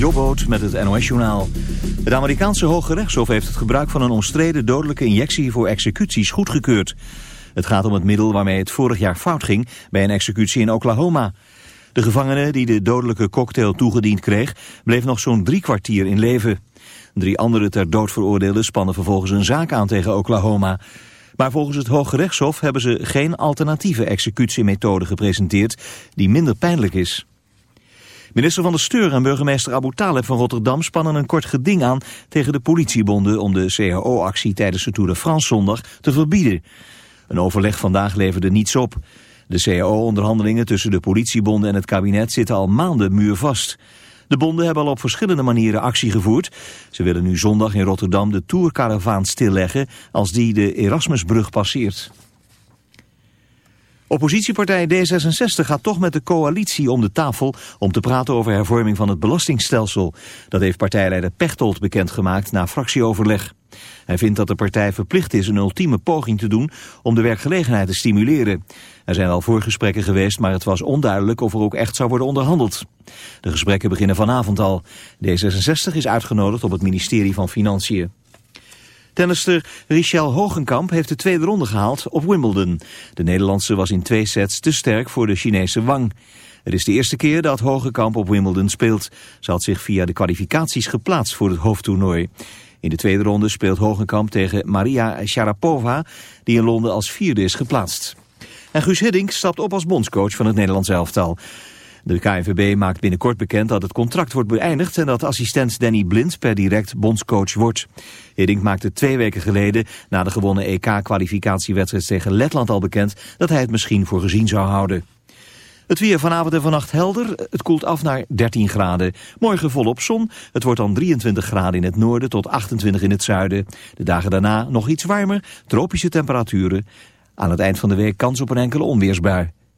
Jobboot met het NOS-journaal. Het Amerikaanse Hoge Rechtshof heeft het gebruik van een omstreden dodelijke injectie voor executies goedgekeurd. Het gaat om het middel waarmee het vorig jaar fout ging bij een executie in Oklahoma. De gevangene die de dodelijke cocktail toegediend kreeg, bleef nog zo'n drie kwartier in leven. Drie andere ter dood veroordeelden spannen vervolgens een zaak aan tegen Oklahoma. Maar volgens het Hoge Rechtshof hebben ze geen alternatieve executiemethode gepresenteerd die minder pijnlijk is. Minister van de Steur en burgemeester Abu Taleb van Rotterdam spannen een kort geding aan tegen de politiebonden om de CAO-actie tijdens de Tour de France zondag te verbieden. Een overleg vandaag leverde niets op. De CAO-onderhandelingen tussen de politiebonden en het kabinet zitten al maanden muurvast. De bonden hebben al op verschillende manieren actie gevoerd. Ze willen nu zondag in Rotterdam de Tourcaravaan stilleggen als die de Erasmusbrug passeert. Oppositiepartij D66 gaat toch met de coalitie om de tafel om te praten over hervorming van het belastingstelsel. Dat heeft partijleider Pechtold bekendgemaakt na fractieoverleg. Hij vindt dat de partij verplicht is een ultieme poging te doen om de werkgelegenheid te stimuleren. Er zijn al voorgesprekken geweest, maar het was onduidelijk of er ook echt zou worden onderhandeld. De gesprekken beginnen vanavond al. D66 is uitgenodigd op het ministerie van Financiën. Tennister Richel Hogenkamp heeft de tweede ronde gehaald op Wimbledon. De Nederlandse was in twee sets te sterk voor de Chinese Wang. Het is de eerste keer dat Hogenkamp op Wimbledon speelt. Ze had zich via de kwalificaties geplaatst voor het hoofdtoernooi. In de tweede ronde speelt Hogenkamp tegen Maria Sharapova, die in Londen als vierde is geplaatst. En Guus Hiddink stapt op als bondscoach van het Nederlands elftal. De KNVB maakt binnenkort bekend dat het contract wordt beëindigd... en dat assistent Danny Blind per direct bondscoach wordt. Hiddink maakte twee weken geleden na de gewonnen EK-kwalificatiewedstrijd tegen Letland al bekend... dat hij het misschien voor gezien zou houden. Het weer vanavond en vannacht helder. Het koelt af naar 13 graden. Morgen volop zon. Het wordt dan 23 graden in het noorden tot 28 in het zuiden. De dagen daarna nog iets warmer. Tropische temperaturen. Aan het eind van de week kans op een enkele onweersbui.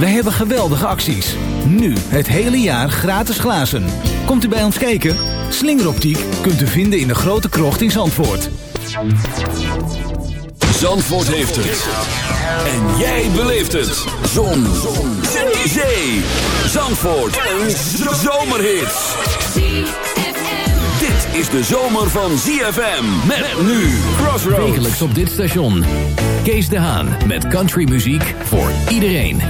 Wij hebben geweldige acties. Nu het hele jaar gratis glazen. Komt u bij ons kijken? Slingeroptiek kunt u vinden in de grote krocht in Zandvoort. Zandvoort heeft het. En jij beleeft het. Zon. Zon. Zee. Zandvoort. Een zomerhit. Dit is de zomer van ZFM. Met nu Crossroads. Wekelijks op dit station. Kees de Haan met countrymuziek voor iedereen.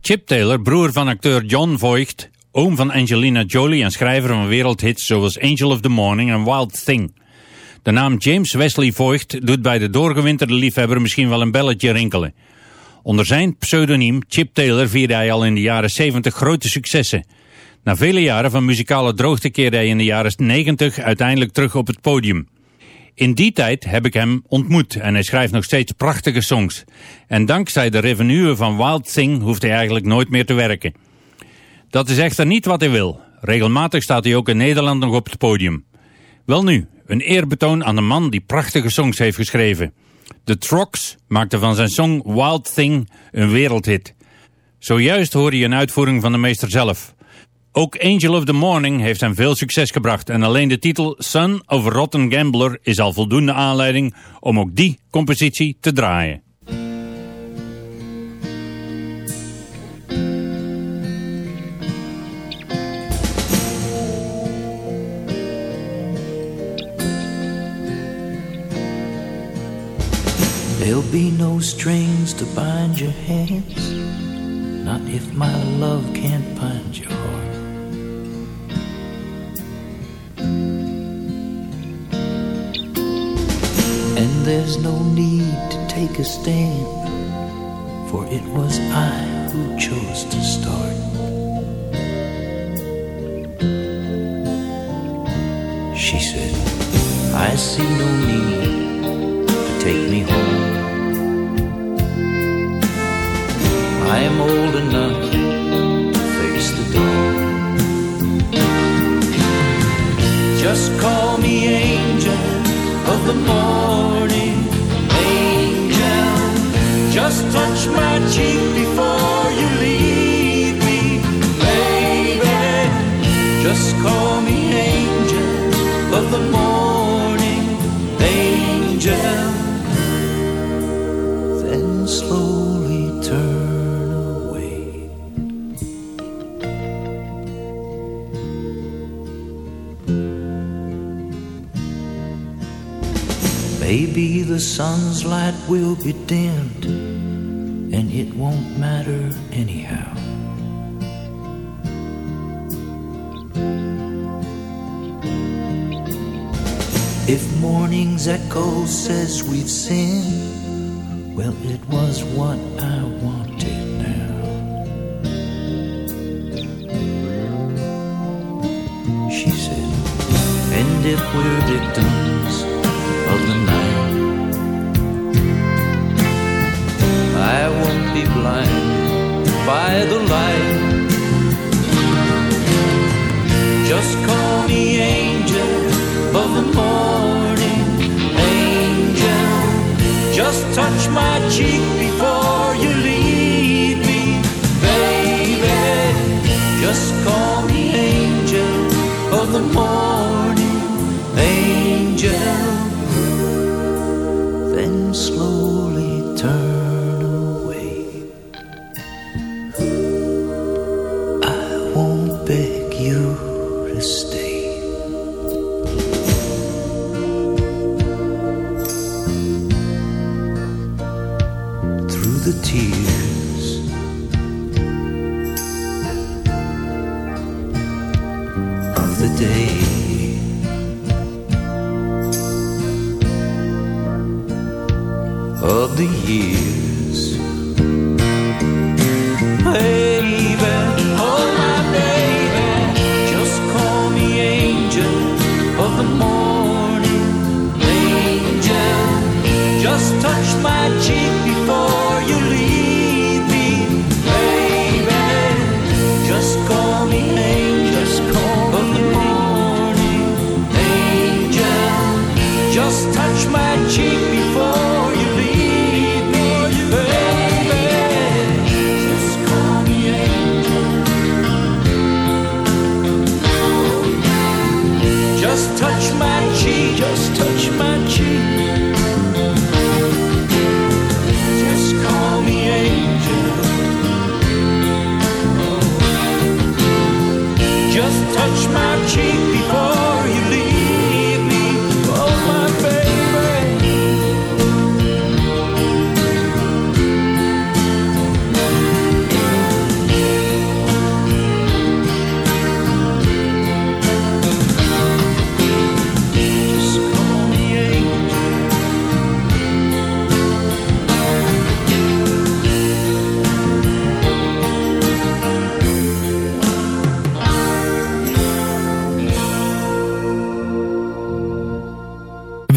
Chip Taylor, broer van acteur John Voight, oom van Angelina Jolie en schrijver van wereldhits zoals Angel of the Morning en Wild Thing. De naam James Wesley Voight doet bij de doorgewinterde liefhebber misschien wel een belletje rinkelen. Onder zijn pseudoniem Chip Taylor vierde hij al in de jaren 70 grote successen. Na vele jaren van muzikale droogte keerde hij in de jaren 90 uiteindelijk terug op het podium. In die tijd heb ik hem ontmoet en hij schrijft nog steeds prachtige songs. En dankzij de revenue van Wild Thing hoeft hij eigenlijk nooit meer te werken. Dat is echter niet wat hij wil. Regelmatig staat hij ook in Nederland nog op het podium. Wel nu, een eerbetoon aan de man die prachtige songs heeft geschreven. The Trox maakte van zijn song Wild Thing een wereldhit. Zojuist hoorde je een uitvoering van de meester zelf. Ook Angel of the Morning heeft hem veel succes gebracht en alleen de titel Son of a Rotten Gambler is al voldoende aanleiding om ook die compositie te draaien. There'll be no strings to bind your hands, not if my love can't bind your heart. And there's no need to take a stand, for it was I who chose to start. She said, I see no need to take me home. I am old enough to face the dawn. Just call me angel of the morning, sun's light will be dimmed, and it won't matter anyhow. If morning's echo says we've sinned, Then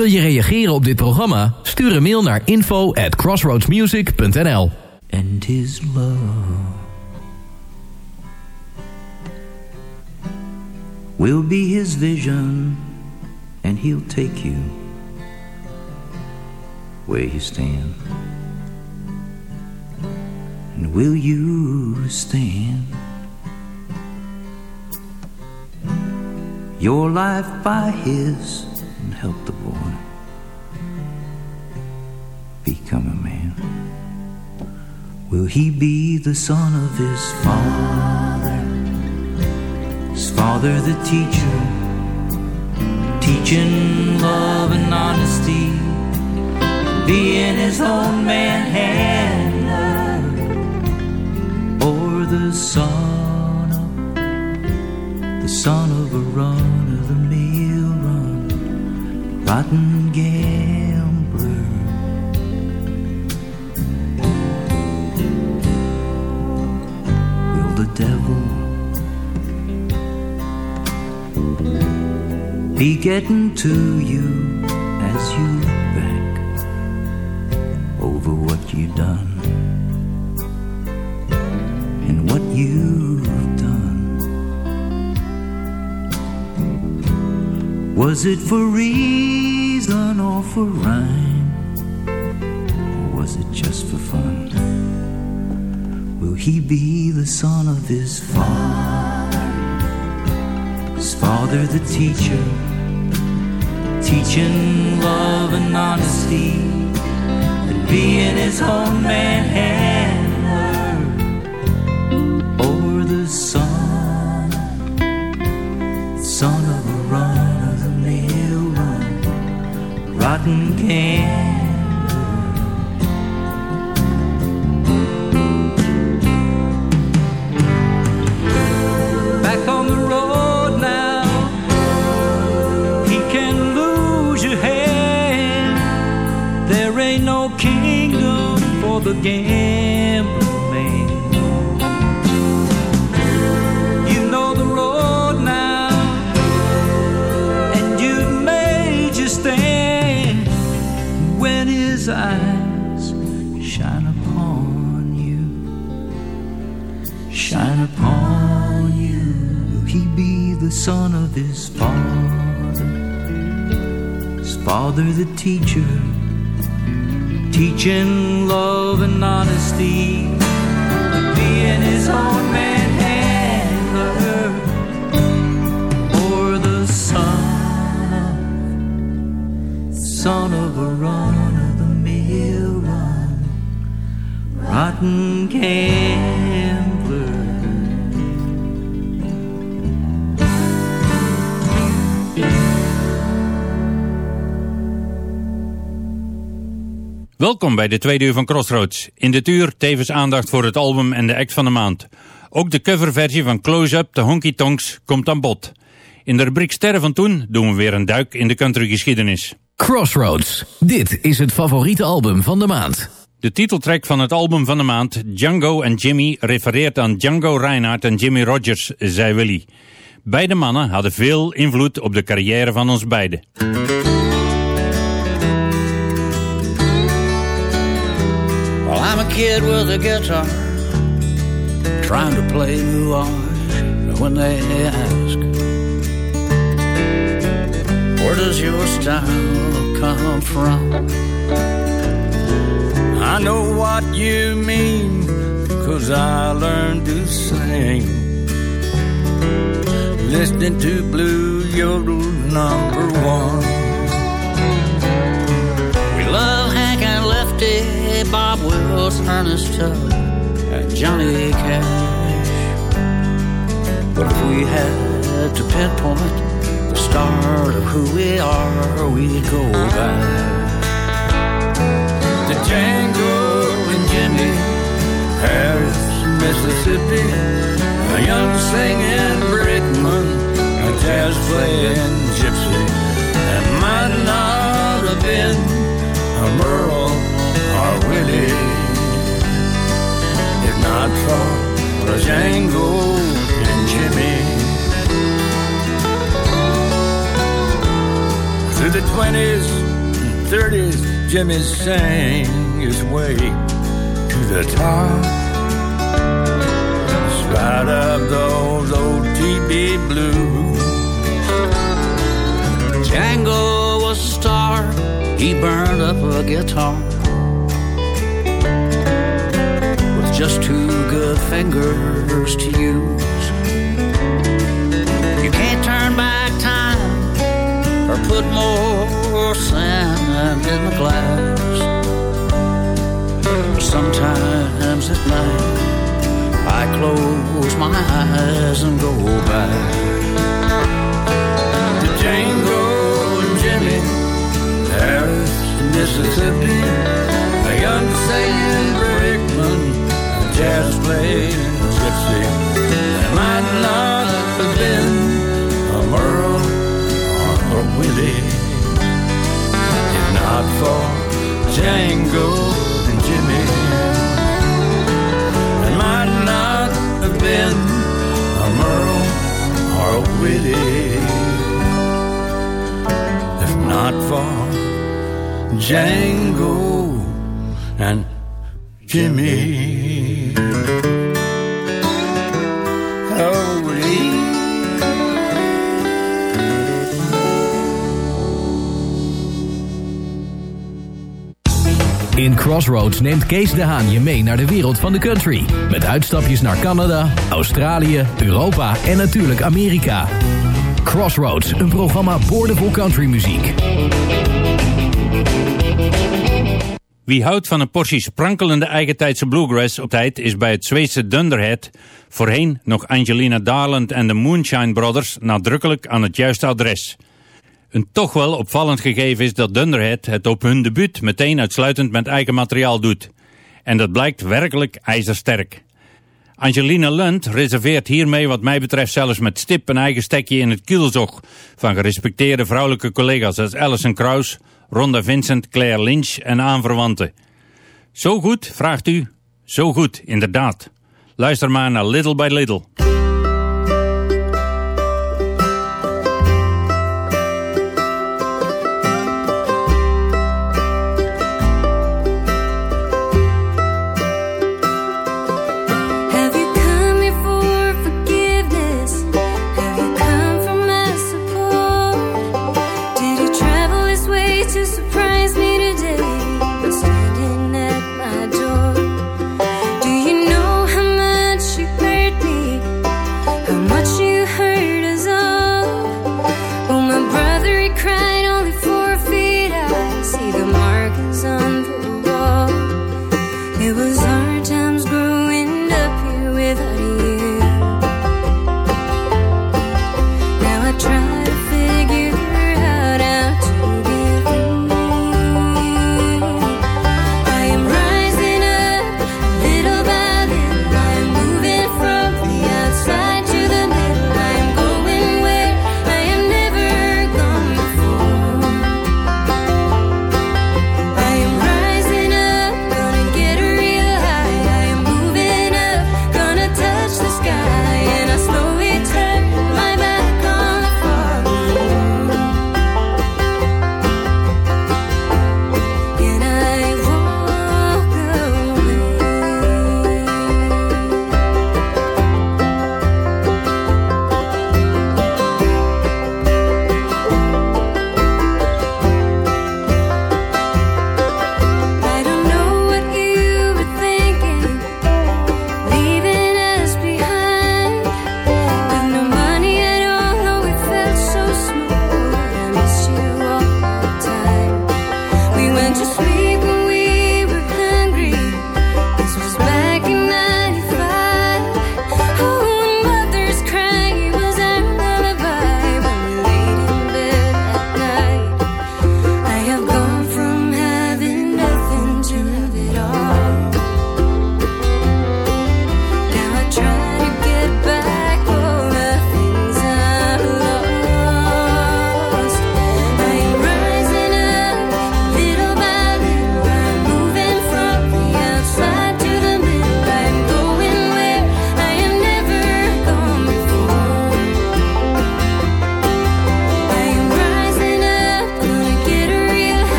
Wil je reageren op dit programma? Stuur een mail naar info at crossroadsmusic.nl and his love will be his vision, and he'll take you where you stand. And will you stand? Your life by his, and help the boy become a man. Will he be the son of his father? His father, the teacher, teaching love and honesty, being his own man handler, or the son of the son of a run of the mill run, rotten gambler. Devil be getting to you as you look back over what you've done and what you've done? Was it for reason or for rhyme? Or was it just for fun? He be the son of his father? His father, the teacher, teaching love and honesty, and being his own man handler, or the son, son of a run of the mill run, rotten can. The gambling man. You know the road now, and you've made your stand. When his eyes shine upon you shine upon you. He be the son of his father? His father, the teacher, teaching love and honesty. Being his own man and the or the son of, son of a run of the mill run, rotten gambler. Welkom bij de tweede uur van Crossroads. In dit uur tevens aandacht voor het album en de act van de maand. Ook de coverversie van Close Up, de Honky Tonks, komt aan bod. In de rubriek Sterren van Toen doen we weer een duik in de countrygeschiedenis. Crossroads. Dit is het favoriete album van de maand. De titeltrack van het album van de maand, Django and Jimmy, refereert aan Django Reinhardt en Jimmy Rogers, zei Willy. Beide mannen hadden veel invloed op de carrière van ons beiden. Kid with a guitar, trying to play Nuages. When they ask, Where does your style come from? I know what you mean, cause I learned to sing. Listening to Blue Yodel number one. Bob Wills, Ernest Tubb, and Johnny Cash. But if we had to pinpoint the start of who we are, we'd go back to Django and Jimmy, Paris, Mississippi, a young singing brakeman, a jazz playing gypsy. That might not have been a Merle Willie, if not for Django and Jimmy. Through the 20s and 30s, Jimmy sang his way to the top. In spite of those old TB blues, Django was a star. He burned up a guitar just two good fingers to use. You can't turn back time or put more sand in the glass. Sometimes at night I close my eyes and go back to Django and Jimmy, Paris, Mississippi, a young singing not for Django and Jimmy. It might not have been a Merle or a Willie, if not for Django and Jimmy. Crossroads neemt Kees de Haan je mee naar de wereld van de country. Met uitstapjes naar Canada, Australië, Europa en natuurlijk Amerika. Crossroads, een programma boordevol countrymuziek. Wie houdt van een portie sprankelende eigentijdse bluegrass op tijd is bij het Zweedse Dunderhead, voorheen nog Angelina Darland en de Moonshine Brothers, nadrukkelijk aan het juiste adres. Een toch wel opvallend gegeven is dat Dunderhead het op hun debuut meteen uitsluitend met eigen materiaal doet. En dat blijkt werkelijk ijzersterk. Angelina Lund reserveert hiermee wat mij betreft zelfs met stip een eigen stekje in het kielzog van gerespecteerde vrouwelijke collega's als Alison Krauss, Rhonda Vincent, Claire Lynch en aanverwanten. Zo goed, vraagt u? Zo goed, inderdaad. Luister maar naar Little by Little.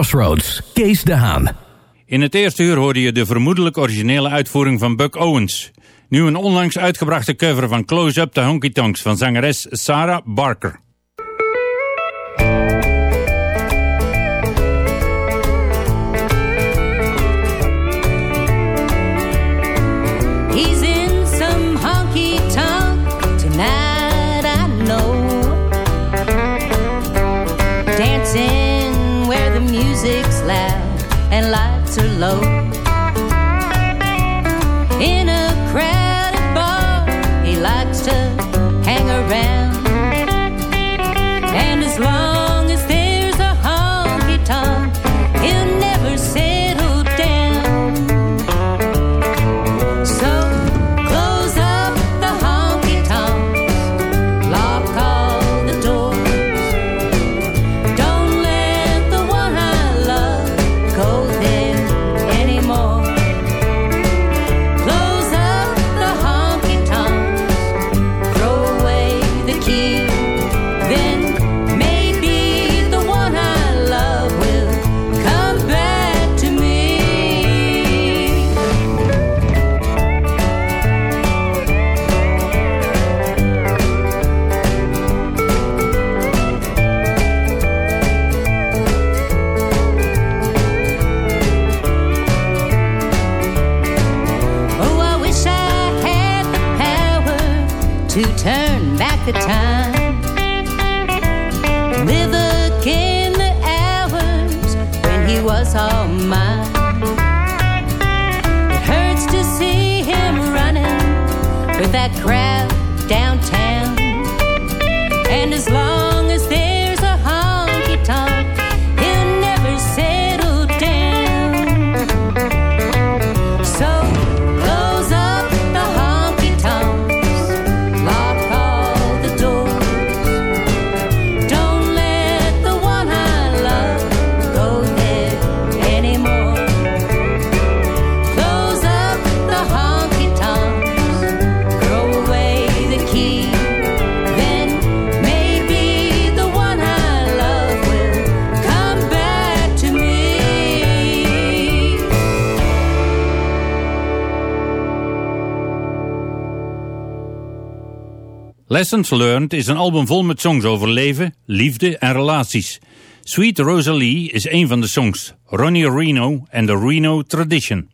Crossroads, Kees de Haan. In het eerste uur hoorde je de vermoedelijk originele uitvoering van Buck Owens. Nu een onlangs uitgebrachte cover van Close Up the Honky Tonks van zangeres Sarah Barker. To turn back the time. Live again the hours when he was all mine. It hurts to see him running with that crowd downtown. Lessons Learned is een album vol met songs over leven, liefde en relaties. Sweet Rosalie is een van de songs. Ronnie Reno en de Reno Tradition.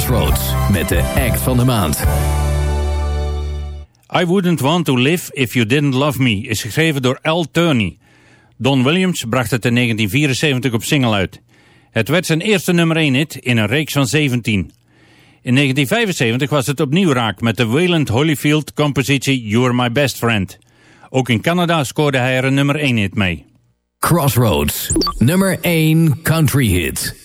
Crossroads met de act van de maand. I Wouldn't Want to Live If You Didn't Love Me is geschreven door Al Turney. Don Williams bracht het in 1974 op single uit. Het werd zijn eerste nummer 1 hit in een reeks van 17. In 1975 was het opnieuw raak met de Wayland Holyfield compositie You're My Best Friend. Ook in Canada scoorde hij er een nummer 1 hit mee. Crossroads, nummer 1 country hit.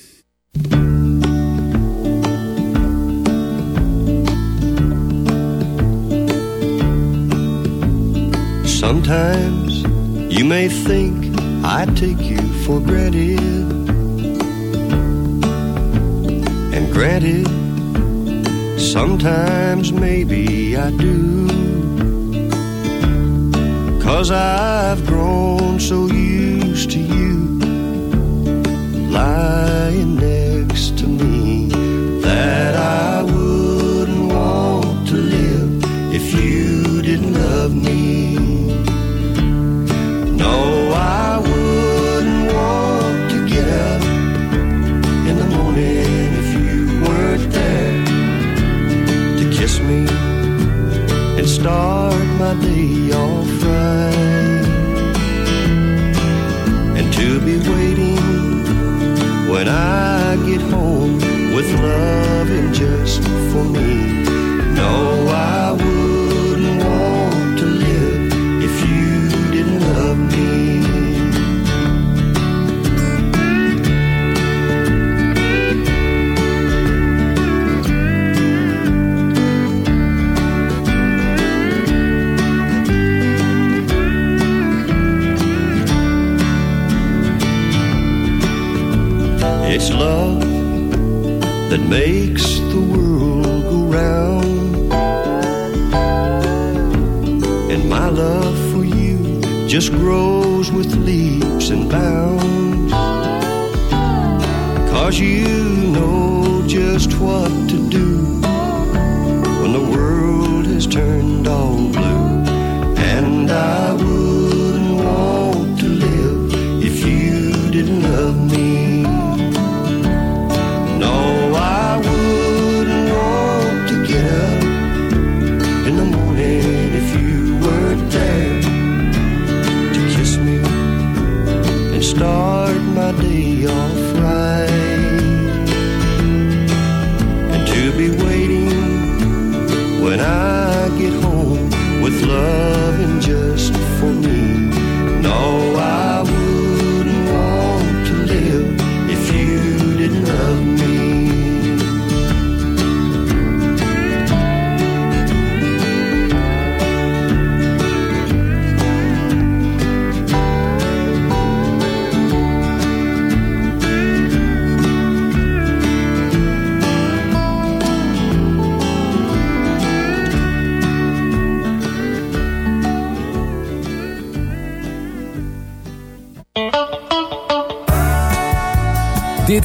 Sometimes you may think I take you for granted. And granted, sometimes maybe I do. Cause I've grown so used to you lying next to me that I wouldn't and start my day off right. And to be waiting when I get home with loving just for me. No, I It's love that makes the world go round. And my love for you just grows with leaps and bounds. Cause you know just what to do when the world has turned all blue. And I wouldn't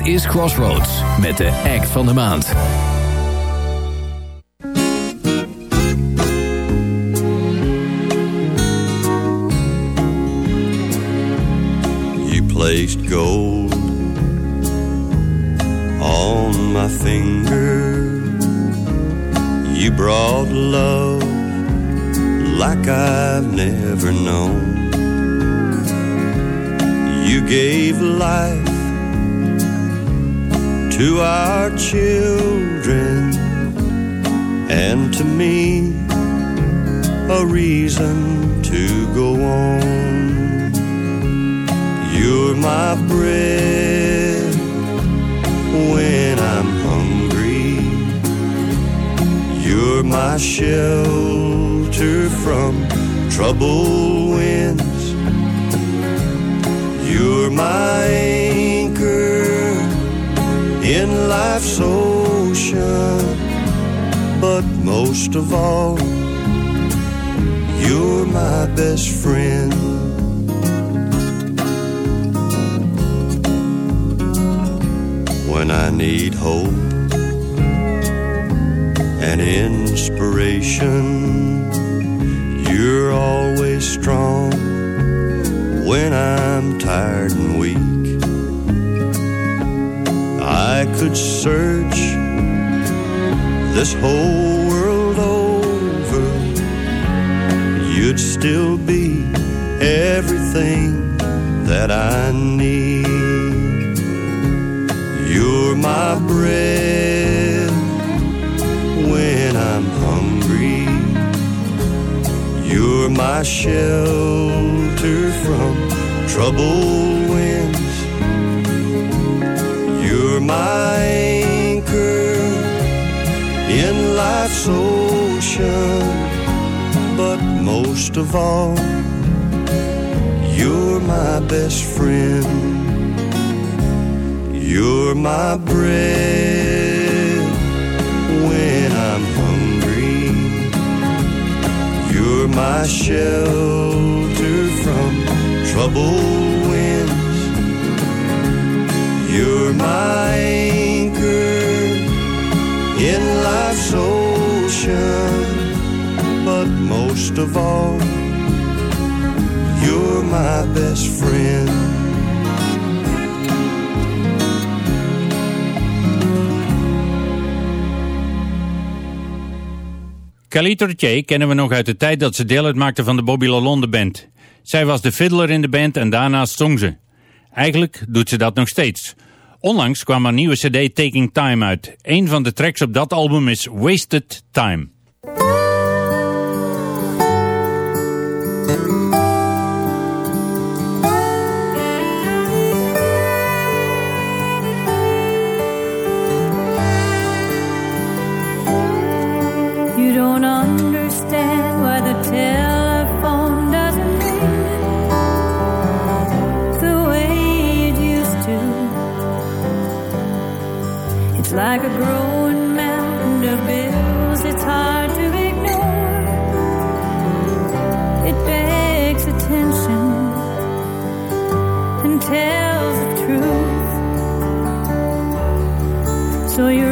Dit is Crossroads met de act van de maand. You placed gold on my finger. You brought love like I've never known. You gave life to our children and to me a reason to go on. You're my bread when I'm hungry. You're my shelter from trouble winds. You're my in life's ocean. But most of all, you're my best friend. when I need hope and inspiration. You're always strong when I'm tired and weak. Could search this whole world over, you'd still be everything that I need. You're my bread when I'm hungry. You're my shelter from troubled my anchor in life's ocean. But most of all, you're my best friend. You're my bread when I'm hungry. You're my shelter from troubled You're my anchor in life's ocean. But most of all, you're my best friend. Kelly Tortier kennen we nog uit de tijd dat ze deel uitmaakte van de Bobby LaLonde Band. Zij was de fiddler in de band en daarnaast zong ze. Eigenlijk doet ze dat nog steeds. Onlangs kwam haar nieuwe cd Taking Time uit. Een van de tracks op dat album is Wasted Time. Like a growing mountain of bills, it's hard to ignore. It begs attention and tells the truth. So you're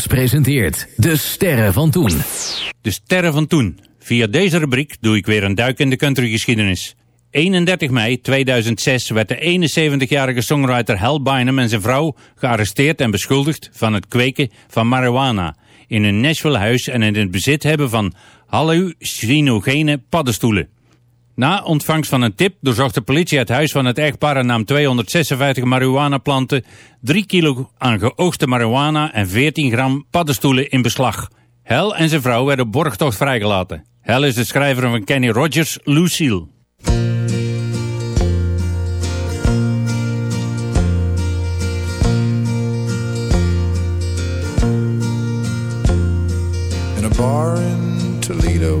Presenteert De Sterren van Toen. De sterren van toen. Via deze rubriek doe ik weer een duik in de countrygeschiedenis. 31 mei 2006 werd de 71-jarige songwriter Hal Bynum en zijn vrouw gearresteerd en beschuldigd van het kweken van marijuana in een Nashville huis en in het bezit hebben van hallucinogene paddenstoelen. Na ontvangst van een tip doorzocht de politie het huis van het echtpaar en nam 256 marihuanaplanten, 3 kilo aan geoogste marihuana en 14 gram paddenstoelen in beslag. Hel en zijn vrouw werden borgtocht vrijgelaten. Hel is de schrijver van Kenny Rogers' Lucille. a bar in Toledo,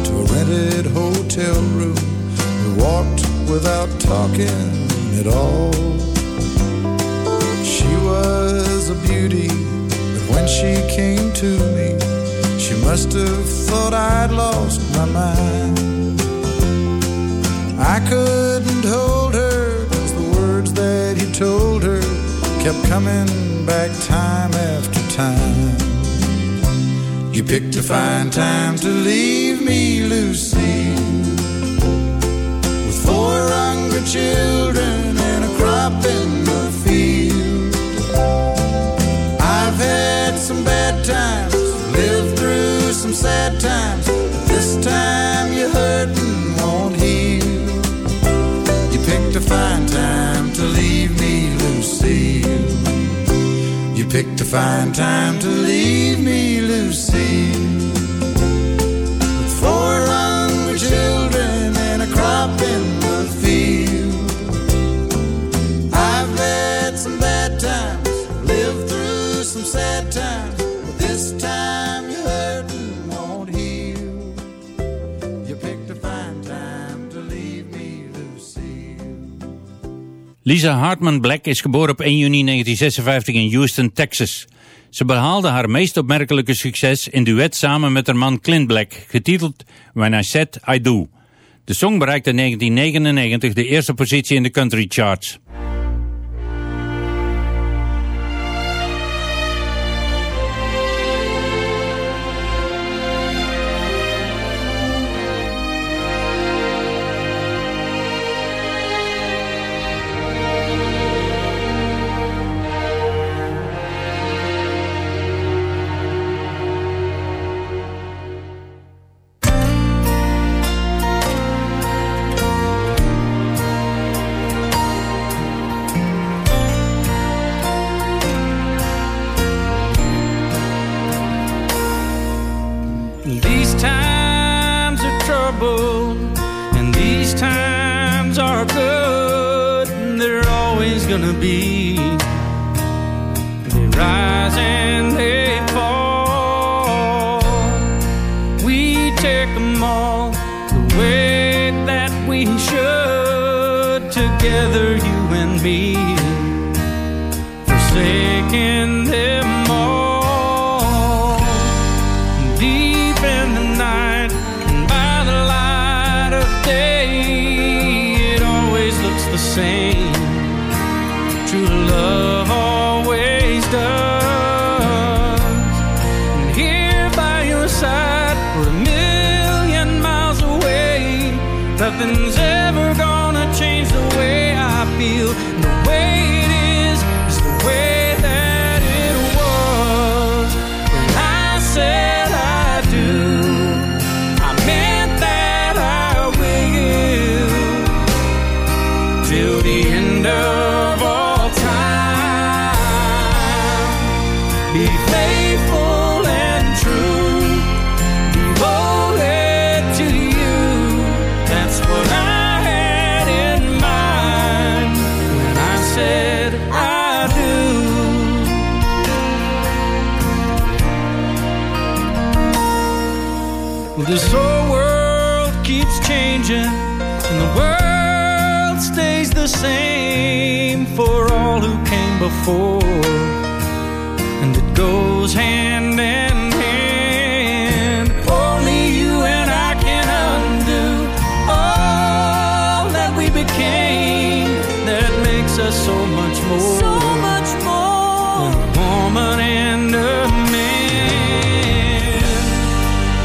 to a rented hotel room, we walked without talking at all. She was a beauty, but when she came to me, she must have thought I'd lost my mind. I couldn't hold her, cause the words that he told her kept coming back time after time. You picked a fine time to leave me, Lucy, with four hungry children and a crop in the field. I've had some bad times, lived through some sad times, but this time you're hurting won't heal. You picked a fine time to leave me, Lucille. You picked a fine time to leave me, Lucille. Sad this time you're won't heal. You picked fine time to leave me. Lisa Hartman Black is geboren op 1 juni 1956 in Houston, Texas. Ze behaalde haar meest opmerkelijke succes in duet samen met haar man Clint Black, getiteld When I Said I Do. De song bereikte in 1999 de eerste positie in de country charts. Before. And it goes hand in hand. Only you and I can undo all that we became. That makes us so much more. So much more. Than a woman and a man.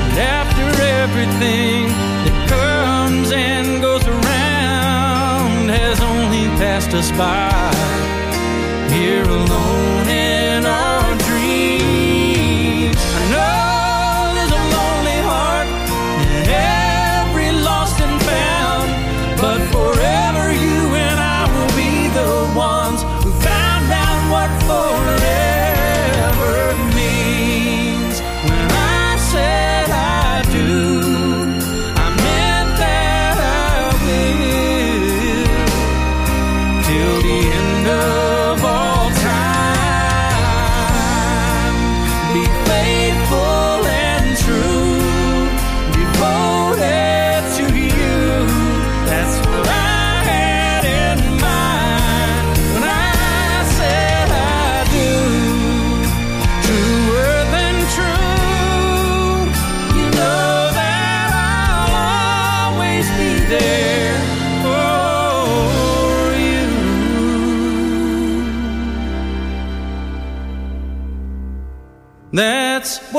And after everything that comes and goes around has only passed us by,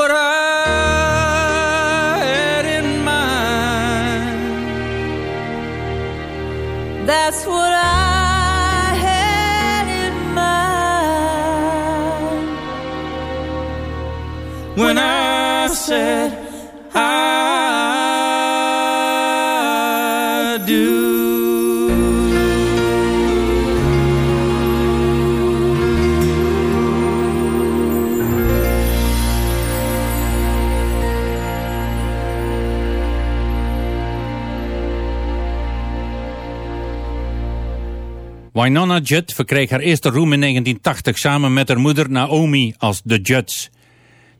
what I had in mind. That's what I had in mind. when I said Winona Judd verkreeg haar eerste roem in 1980 samen met haar moeder Naomi als The Judds.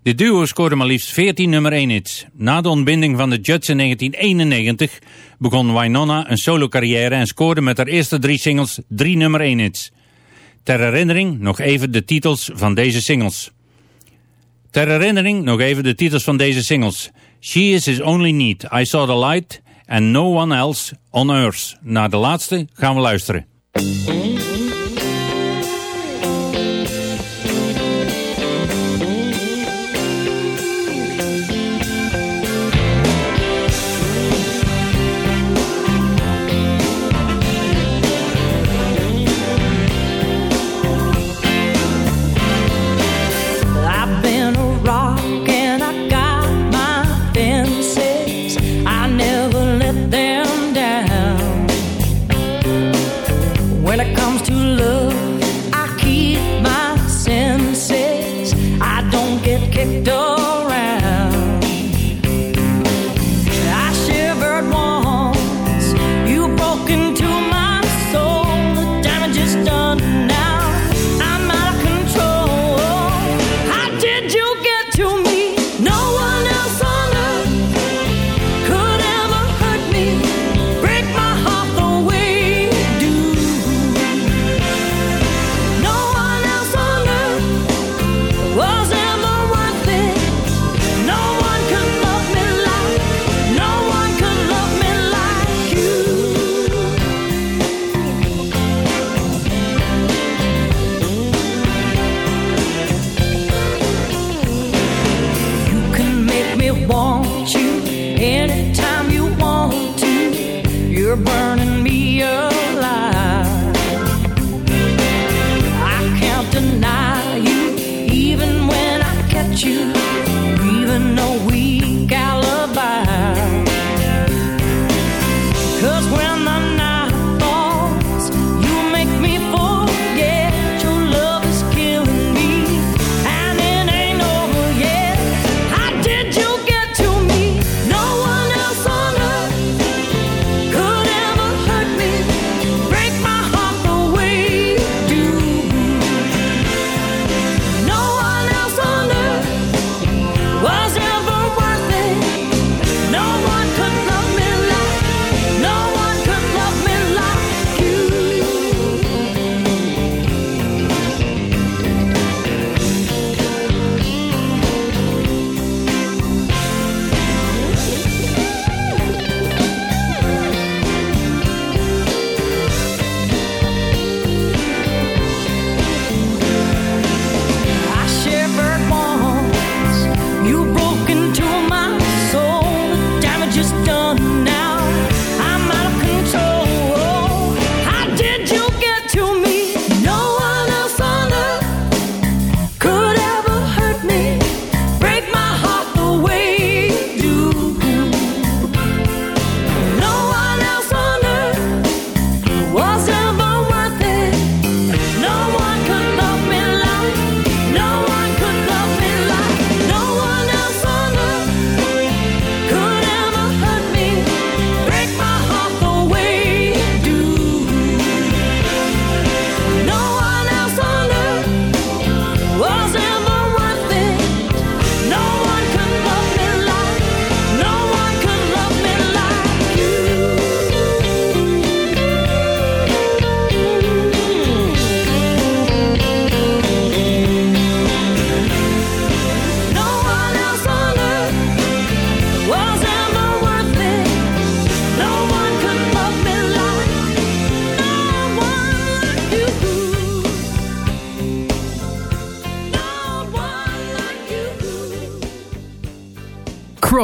De duo scoorde maar liefst 14 nummer 1 hits. Na de ontbinding van de Judds in 1991 begon Winona een solo carrière en scoorde met haar eerste drie singles drie nummer 1 hits. Ter herinnering nog even de titels van deze singles. Ter herinnering nog even de titels van deze singles. She is his only need, I saw the light and no one else on earth. Naar de laatste gaan we luisteren. I've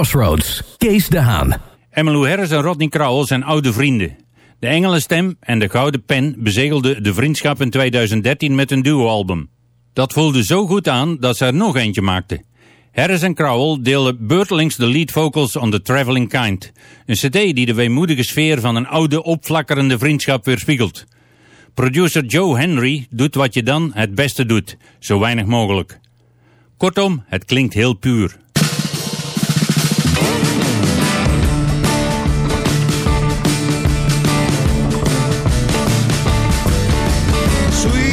Crossroads, Kees de Haan. Emmylou Harris en Rodney Crowell zijn oude vrienden. De Engelenstem en de Gouden Pen bezegelden de vriendschap in 2013 met een duoalbum. Dat voelde zo goed aan dat ze er nog eentje maakten. Harris en Crowell deelden beurtelings de lead vocals on The Traveling Kind. Een cd die de weemoedige sfeer van een oude opflakkerende vriendschap weerspiegelt. Producer Joe Henry doet wat je dan het beste doet, zo weinig mogelijk. Kortom, het klinkt heel puur. sweet.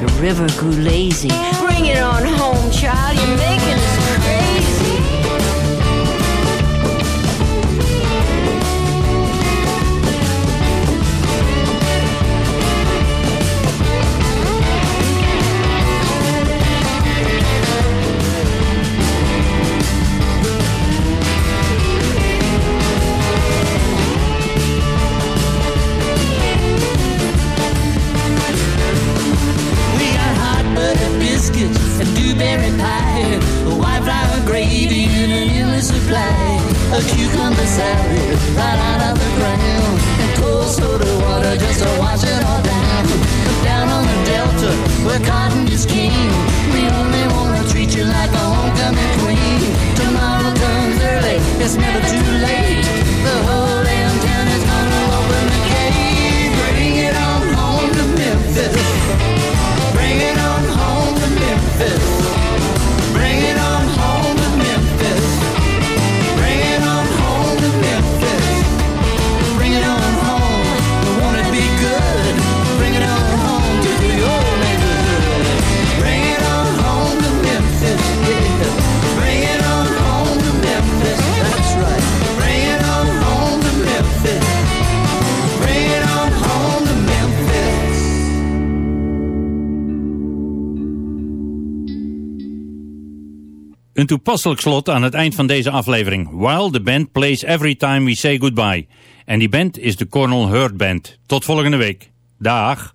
The river grew lazy. Bring it on home, child. You're making us crazy. a cucumber salad right out of the ground, and cold soda water just to wash it all Een toepasselijk slot aan het eind van deze aflevering. While the band plays every time we say goodbye. En die band is de Cornell Hurt Band. Tot volgende week. Dag.